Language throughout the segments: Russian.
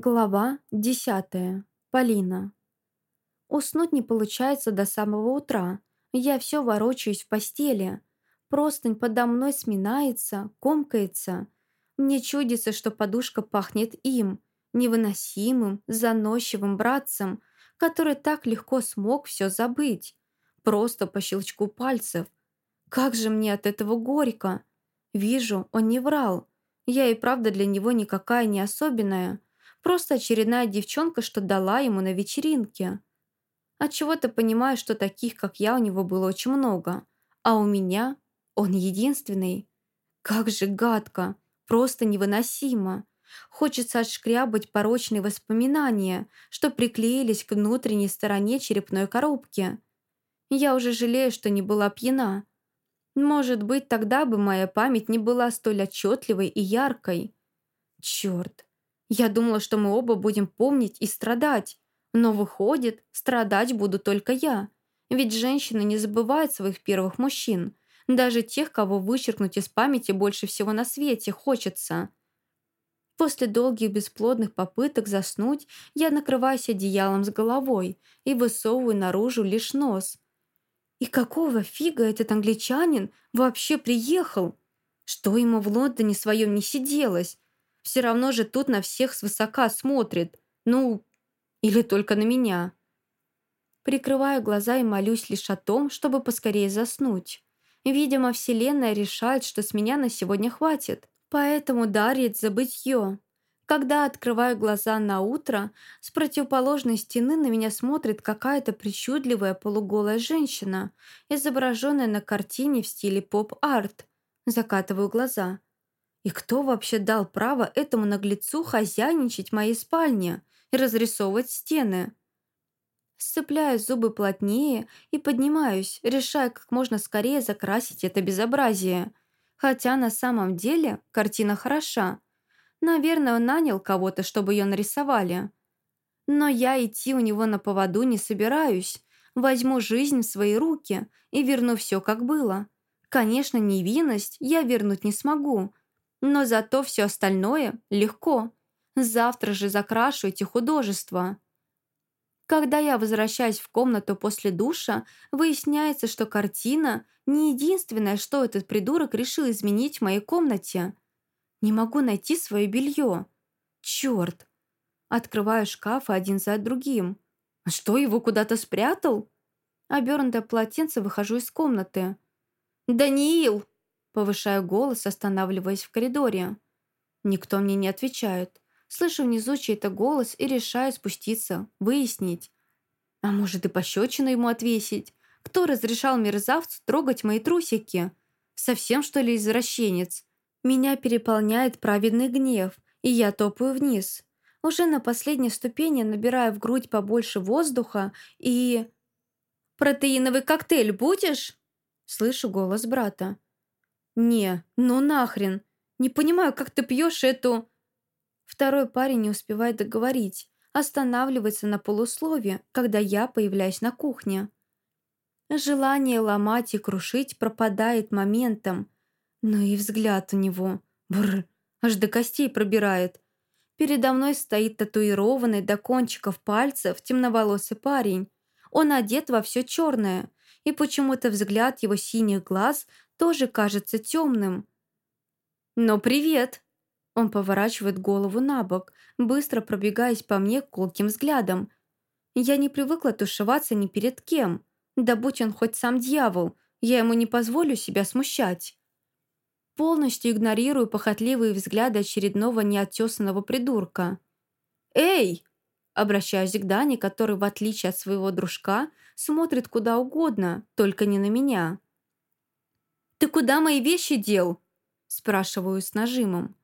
Глава десятая. Полина. Уснуть не получается до самого утра. Я все ворочаюсь в постели. Простынь подо мной сминается, комкается. Мне чудится, что подушка пахнет им, невыносимым, заносчивым братцем, который так легко смог все забыть. Просто по щелчку пальцев. Как же мне от этого горько. Вижу, он не врал. Я и правда для него никакая не особенная. Просто очередная девчонка, что дала ему на вечеринке. Отчего-то понимаю, что таких, как я, у него было очень много. А у меня он единственный. Как же гадко, просто невыносимо. Хочется отшкрябать порочные воспоминания, что приклеились к внутренней стороне черепной коробки. Я уже жалею, что не была пьяна. Может быть, тогда бы моя память не была столь отчетливой и яркой. Черт, я думала, что мы оба будем помнить и страдать. Но выходит, страдать буду только я. Ведь женщины не забывают своих первых мужчин. Даже тех, кого вычеркнуть из памяти больше всего на свете хочется. После долгих бесплодных попыток заснуть, я накрываюсь одеялом с головой и высовываю наружу лишь нос. И какого фига этот англичанин вообще приехал? Что ему в Лондоне своем не сиделось? Все равно же тут на всех свысока смотрит. Ну, или только на меня. Прикрываю глаза и молюсь лишь о том, чтобы поскорее заснуть. Видимо, Вселенная решает, что с меня на сегодня хватит, поэтому дарит забытье. Когда открываю глаза на утро, с противоположной стены на меня смотрит какая-то причудливая полуголая женщина, изображенная на картине в стиле поп-арт. Закатываю глаза. И кто вообще дал право этому наглецу хозяйничать в моей спальне и разрисовывать стены? Сцепляю зубы плотнее и поднимаюсь, решая как можно скорее закрасить это безобразие. Хотя на самом деле картина хороша. Наверное, он нанял кого-то, чтобы ее нарисовали. Но я идти у него на поводу не собираюсь. Возьму жизнь в свои руки и верну все, как было. Конечно, невинность я вернуть не смогу, но зато все остальное легко. Завтра же закрашу эти художества. Когда я возвращаюсь в комнату после душа, выясняется, что картина не единственное, что этот придурок решил изменить в моей комнате. Не могу найти свое белье. Черт! Открываю шкафы один за другим. Что, его куда-то спрятал? Обернутое полотенце выхожу из комнаты. «Даниил!» Повышаю голос, останавливаясь в коридоре. Никто мне не отвечает. Слышу внизу чей-то голос и решаю спуститься, выяснить. А может и пощечину ему отвесить? Кто разрешал мерзавцу трогать мои трусики? Совсем, что ли, извращенец? Меня переполняет праведный гнев, и я топаю вниз. Уже на последней ступени набираю в грудь побольше воздуха и... «Протеиновый коктейль будешь?» Слышу голос брата. «Не, ну нахрен! Не понимаю, как ты пьешь эту...» Второй парень не успевает договорить, останавливается на полуслове, когда я появляюсь на кухне. Желание ломать и крушить пропадает моментом. Ну и взгляд у него. Бррр, аж до костей пробирает. Передо мной стоит татуированный до кончиков пальцев темноволосый парень. Он одет во все черное, и почему-то взгляд его синих глаз тоже кажется темным. «Но привет!» Он поворачивает голову на бок, быстро пробегаясь по мне колким взглядом. Я не привыкла тушеваться ни перед кем. Да будь он хоть сам дьявол, я ему не позволю себя смущать. Полностью игнорирую похотливые взгляды очередного неотесанного придурка. «Эй!» Обращаюсь к Дане, который, в отличие от своего дружка, смотрит куда угодно, только не на меня. «Ты куда мои вещи дел?» Спрашиваю с нажимом.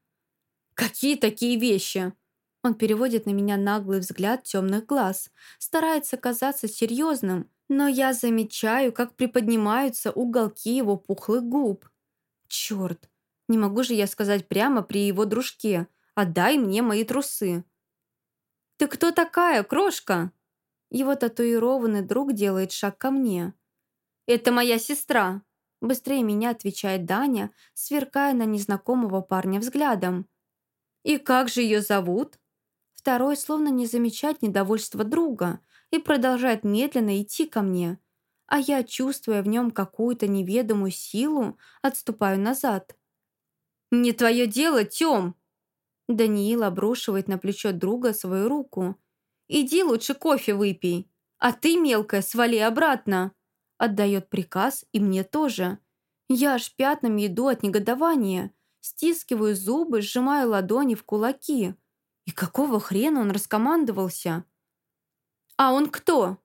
«Какие такие вещи?» Он переводит на меня наглый взгляд темных глаз, старается казаться серьезным, но я замечаю, как приподнимаются уголки его пухлых губ. Черт, не могу же я сказать прямо при его дружке «Отдай мне мои трусы». «Ты кто такая, крошка?» Его татуированный друг делает шаг ко мне. «Это моя сестра», Быстрее меня отвечает Даня, сверкая на незнакомого парня взглядом. «И как же ее зовут?» Второй словно не замечает недовольства друга и продолжает медленно идти ко мне, а я, чувствуя в нем какую-то неведомую силу, отступаю назад. «Не твое дело, Тём!» Даниил обрушивает на плечо друга свою руку. «Иди лучше кофе выпей, а ты, мелкая, свали обратно!» Отдает приказ и мне тоже. Я аж пятнами иду от негодования, стискиваю зубы, сжимаю ладони в кулаки. И какого хрена он раскомандовался? «А он кто?»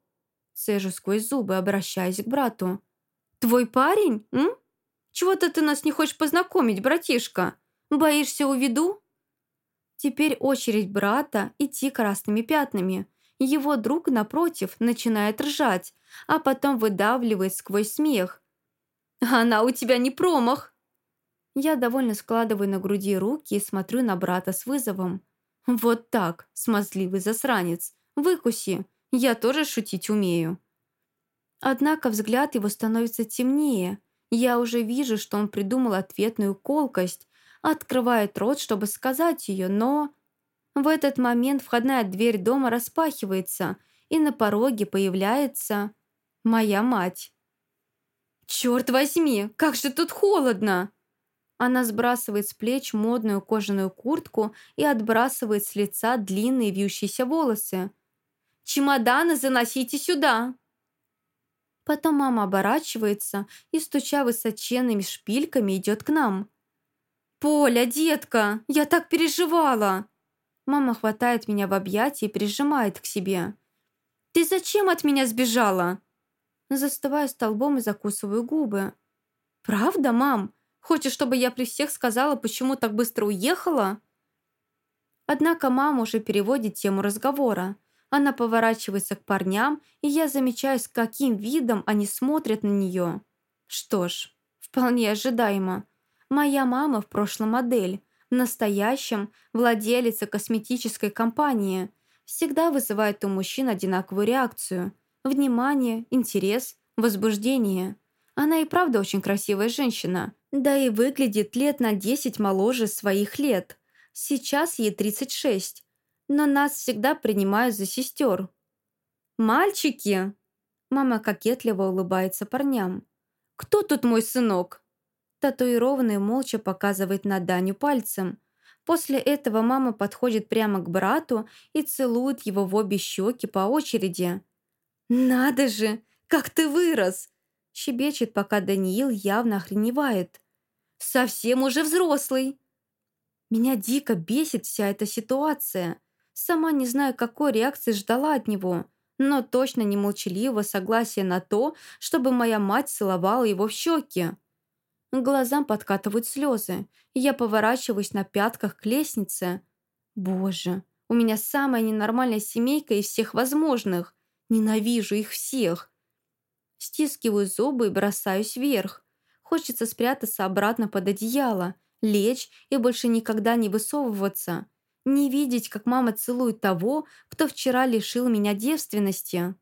Цежу сквозь зубы, обращаясь к брату. «Твой парень, м? Чего-то ты нас не хочешь познакомить, братишка? Боишься уведу?» Теперь очередь брата идти красными пятнами. Его друг, напротив, начинает ржать, а потом выдавливает сквозь смех. «Она у тебя не промах!» Я довольно складываю на груди руки и смотрю на брата с вызовом. «Вот так, смазливый засранец, выкуси, я тоже шутить умею». Однако взгляд его становится темнее. Я уже вижу, что он придумал ответную колкость, открывает рот, чтобы сказать ее, но... В этот момент входная дверь дома распахивается, и на пороге появляется моя мать. «Черт возьми, как же тут холодно!» Она сбрасывает с плеч модную кожаную куртку и отбрасывает с лица длинные вьющиеся волосы. «Чемоданы заносите сюда!» Потом мама оборачивается и, стуча высоченными шпильками, идет к нам. «Поля, детка, я так переживала!» Мама хватает меня в объятия и прижимает к себе. «Ты зачем от меня сбежала?» Застываю столбом и закусываю губы. «Правда, мам? Хочешь, чтобы я при всех сказала, почему так быстро уехала?» Однако мама уже переводит тему разговора. Она поворачивается к парням, и я замечаю, с каким видом они смотрят на нее. Что ж, вполне ожидаемо. Моя мама в прошлом модель, в настоящем владелица косметической компании. Всегда вызывает у мужчин одинаковую реакцию. Внимание, интерес, возбуждение. Она и правда очень красивая женщина. Да и выглядит лет на 10 моложе своих лет. Сейчас ей 36. Но нас всегда принимают за сестер. «Мальчики!» Мама кокетливо улыбается парням. «Кто тут мой сынок?» Татуированный молча показывает на Даню пальцем. После этого мама подходит прямо к брату и целует его в обе щеки по очереди. «Надо же! Как ты вырос!» Щебечет, пока Даниил явно охреневает. «Совсем уже взрослый!» Меня дико бесит вся эта ситуация. Сама не знаю, какой реакции ждала от него, но точно не молчаливого согласия на то, чтобы моя мать целовала его в щеки. Глазам подкатывают слезы, я поворачиваюсь на пятках к лестнице. Боже, у меня самая ненормальная семейка из всех возможных. Ненавижу их всех. Стискиваю зубы и бросаюсь вверх. Хочется спрятаться обратно под одеяло, лечь и больше никогда не высовываться. Не видеть, как мама целует того, кто вчера лишил меня девственности.